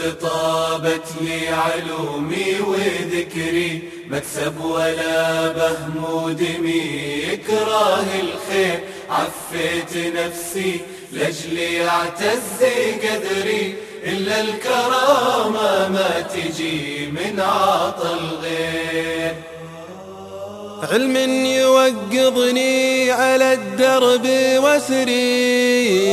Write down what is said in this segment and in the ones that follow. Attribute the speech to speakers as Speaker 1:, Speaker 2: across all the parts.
Speaker 1: طابت لي علومي وذكري مكسب ولا بهم ودمي إكراه الخير. عفيت نفسي لجلي أعتز قدري إلا الكرامة ما تجي من عطى الغير.
Speaker 2: علم يوقظني على الدرب واسري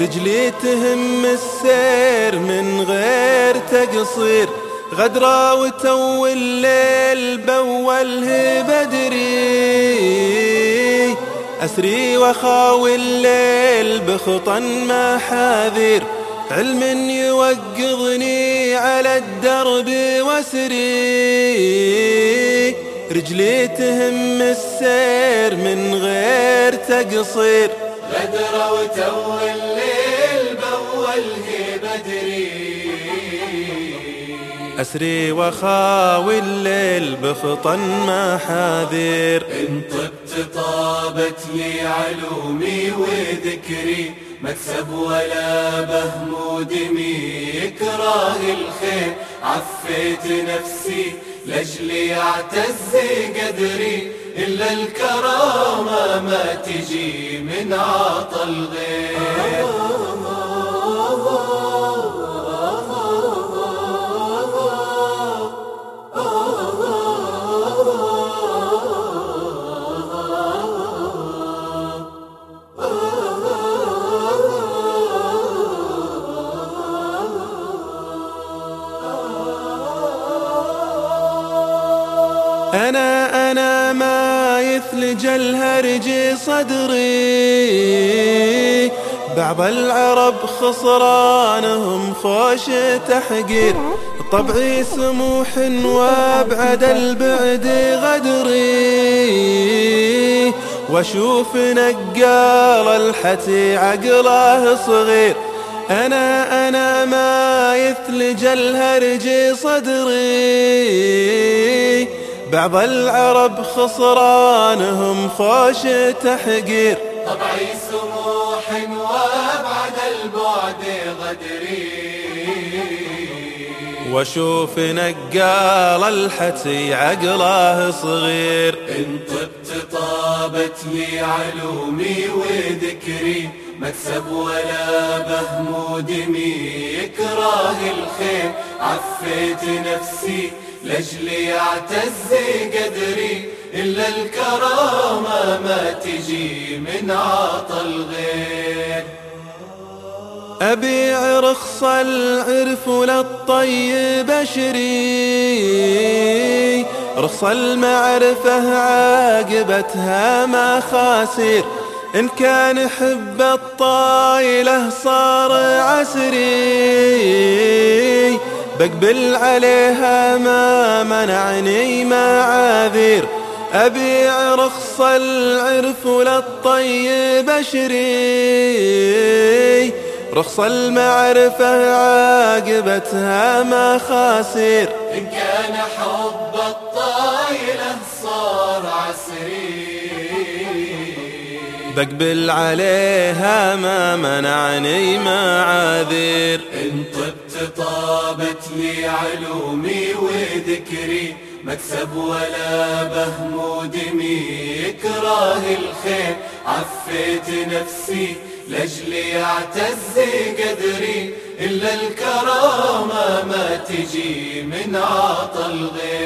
Speaker 2: رجلي تهم السير من غير تقصير. غدرة وتو الليل بوله بدري. أسري وخاوي الليل بخطا محاذير. علم يوقظني على الدرب واسري رجلي تهم السير من غير تقصير.
Speaker 1: غدرة وتو الليل بوله بدري.
Speaker 2: أسري وخاوي الليل بخطا محاذير
Speaker 1: إن طبت طابت لي علومي وذكري مكسب ولا بهم ودمي إكراه الخير. عفيت نفسي لجلي اعتز قدري. إلا الكرامة ما تجي من عطى الغير
Speaker 2: أنا يثلج الهرج صدري. بعض العرب خسرانهم خوش تحقير. طبعي سموح وابعد البعد غدري. واشوف نقال الحتي عقله صغير. أنا أنا ما يثلج الهرج صدري. بعض العرب خسرانهم خوش تحقير.
Speaker 1: طبعي سموح وابعد البعد غدري
Speaker 2: واشوف نقال الحتي عقله صغير.
Speaker 1: إن طبت طابت لي علومي وذكري. مكسب ولا بهم ودمي إكراه الخير. عفيت نفسي لجلي أعتز قدري إلا الكرامة ما تجي من عطى الغير.
Speaker 2: أبيع رخص العرف للطيب أشري. رخص المعرفة عاقبتها ما خاسر. إن كان حب الطايلة صار عسري. بقبل عليها ما منعني معاذير أبيع رخص العرف للطيب أشري. رخص المعرفة عاقبتها ما خاسر
Speaker 1: إن كان حب الطايلة صار عسري.
Speaker 2: بقبل عليها ما منعني معاذير
Speaker 1: إن طبت طابت لي علومي وذكري مكسب ولا بهم ودمي إكراه الخير. عفيت نفسي لجلي أعتز قدري إلا الكرامة ما تجي من عطى الغير.